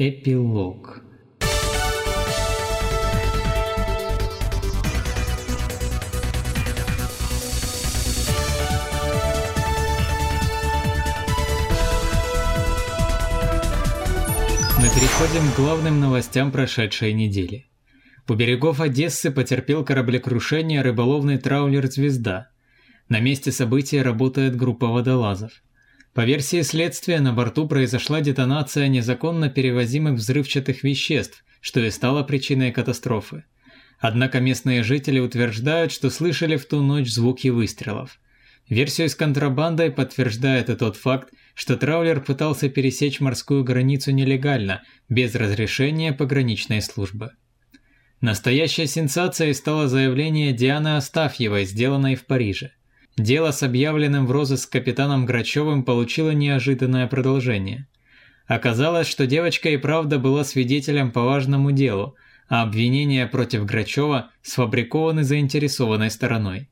Эпилог Мы переходим к главным новостям прошедшей недели. У берегов Одессы потерпел кораблекрушение рыболовный траулер «Звезда». На месте события работает группа водолазов. По версии следствия, на борту произошла детонация незаконно перевозимых взрывчатых веществ, что и стало причиной катастрофы. Однако местные жители утверждают, что слышали в ту ночь звуки выстрелов. Версию с контрабандой подтверждает и тот факт, что траулер пытался пересечь морскую границу нелегально, без разрешения пограничной службы. Настоящей сенсацией стало заявление Дианы Астафьевой, сделанное в Париже. Дело с объявленным в розыск капитаном Грачевым получило неожиданное продолжение. Оказалось, что девочка и правда была свидетелем по важному делу, а обвинения против Грачева сфабрикованы заинтересованной стороной.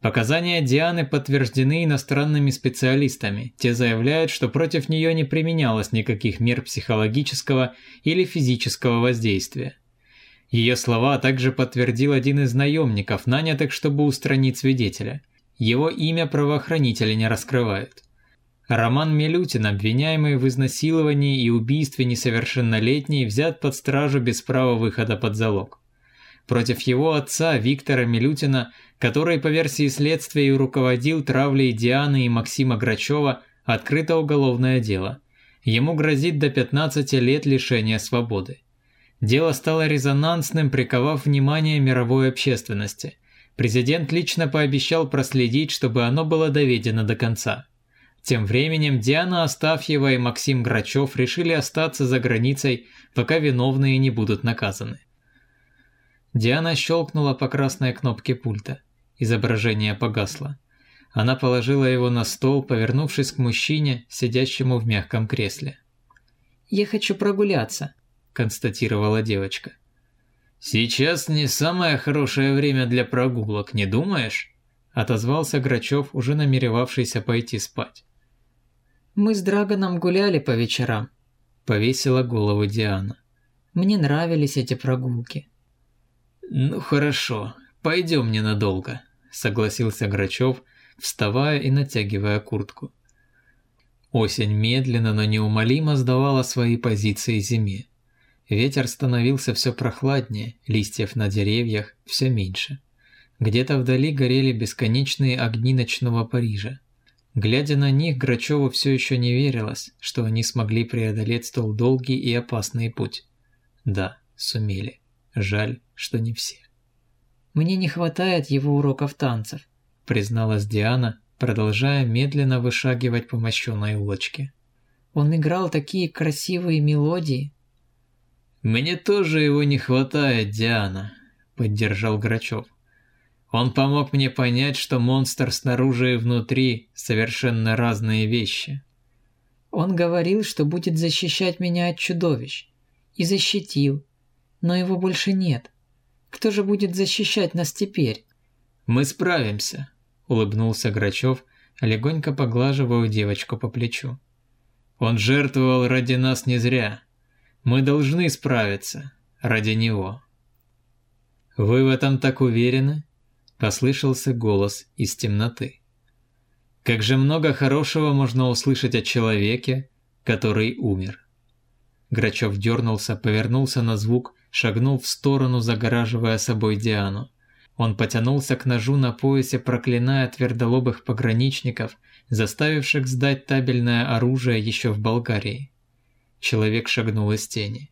Показания Дианы подтверждены иностранными специалистами. Те заявляют, что против нее не применялось никаких мер психологического или физического воздействия. Ее слова также подтвердил один из наемников, нанятых, чтобы устранить свидетеля. Его имя правоохранители не раскрывают. Роман Милютин, обвиняемый в изнасиловании и убийстве несовершеннолетней, взят под стражу без права выхода под залог. Против его отца Виктора Милютина который по версии следствия и руководил травлей Дианы и Максима Грачева, открыто уголовное дело. Ему грозит до 15 лет лишения свободы. Дело стало резонансным, приковав внимание мировой общественности. Президент лично пообещал проследить, чтобы оно было доведено до конца. Тем временем Диана Астафьева и Максим Грачев решили остаться за границей, пока виновные не будут наказаны. Диана щелкнула по красной кнопке пульта. Изображение погасло. Она положила его на стол, повернувшись к мужчине, сидящему в мягком кресле. «Я хочу прогуляться», – констатировала девочка. «Сейчас не самое хорошее время для прогулок, не думаешь?» – отозвался Грачев, уже намеревавшийся пойти спать. «Мы с Драгоном гуляли по вечерам», – повесила голову Диана. «Мне нравились эти прогулки». «Ну хорошо, пойдем ненадолго», – согласился Грачев, вставая и натягивая куртку. Осень медленно, но неумолимо сдавала свои позиции зиме. Ветер становился все прохладнее, листьев на деревьях все меньше. Где-то вдали горели бесконечные огни ночного Парижа. Глядя на них, Грачеву все еще не верилось, что они смогли преодолеть столь долгий и опасный путь. Да, сумели. Жаль, что не все. «Мне не хватает его уроков танцев», – призналась Диана, продолжая медленно вышагивать по мощенной улочке. «Он играл такие красивые мелодии». «Мне тоже его не хватает, Диана», – поддержал Грачев. «Он помог мне понять, что монстр снаружи и внутри – совершенно разные вещи». «Он говорил, что будет защищать меня от чудовищ. И защитил но его больше нет. Кто же будет защищать нас теперь? Мы справимся, улыбнулся Грачев, легонько поглаживая девочку по плечу. Он жертвовал ради нас не зря. Мы должны справиться ради него. Вы в этом так уверены? послышался голос из темноты. Как же много хорошего можно услышать о человеке, который умер. Грачев дернулся, повернулся на звук шагнул в сторону, загораживая собой Диану. Он потянулся к ножу на поясе, проклиная твердолобых пограничников, заставивших сдать табельное оружие еще в Болгарии. Человек шагнул из тени.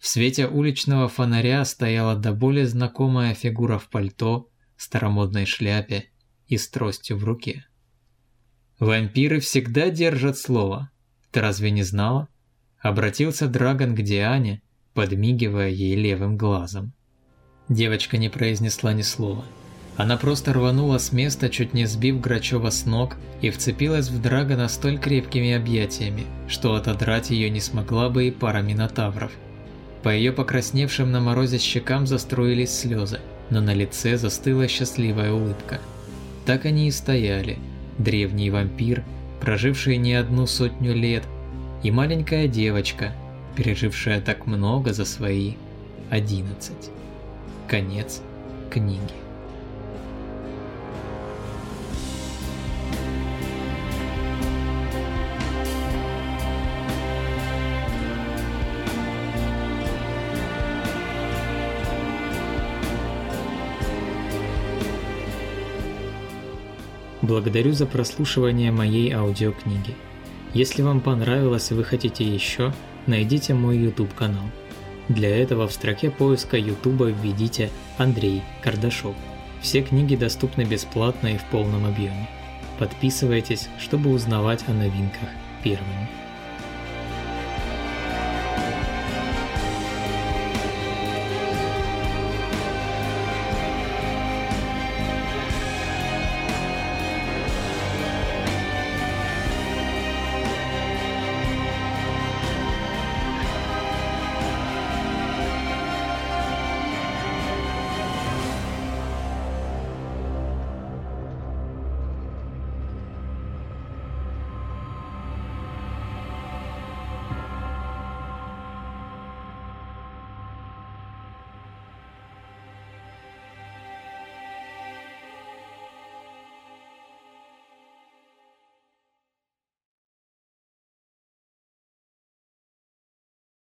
В свете уличного фонаря стояла до боли знакомая фигура в пальто, старомодной шляпе и с тростью в руке. «Вампиры всегда держат слово. Ты разве не знала?» Обратился Драгон к Диане, подмигивая ей левым глазом. Девочка не произнесла ни слова. Она просто рванула с места, чуть не сбив Грачева с ног, и вцепилась в Драгона столь крепкими объятиями, что отодрать ее не смогла бы и пара минотавров. По ее покрасневшим на морозе щекам заструились слезы, но на лице застыла счастливая улыбка. Так они и стояли, древний вампир, проживший не одну сотню лет, и маленькая девочка, пережившая так много за свои 11. Конец книги. Благодарю за прослушивание моей аудиокниги. Если вам понравилось и вы хотите еще, найдите мой YouTube канал. Для этого в строке поиска YouTube введите Андрей Кардашов. Все книги доступны бесплатно и в полном объеме. Подписывайтесь, чтобы узнавать о новинках первыми.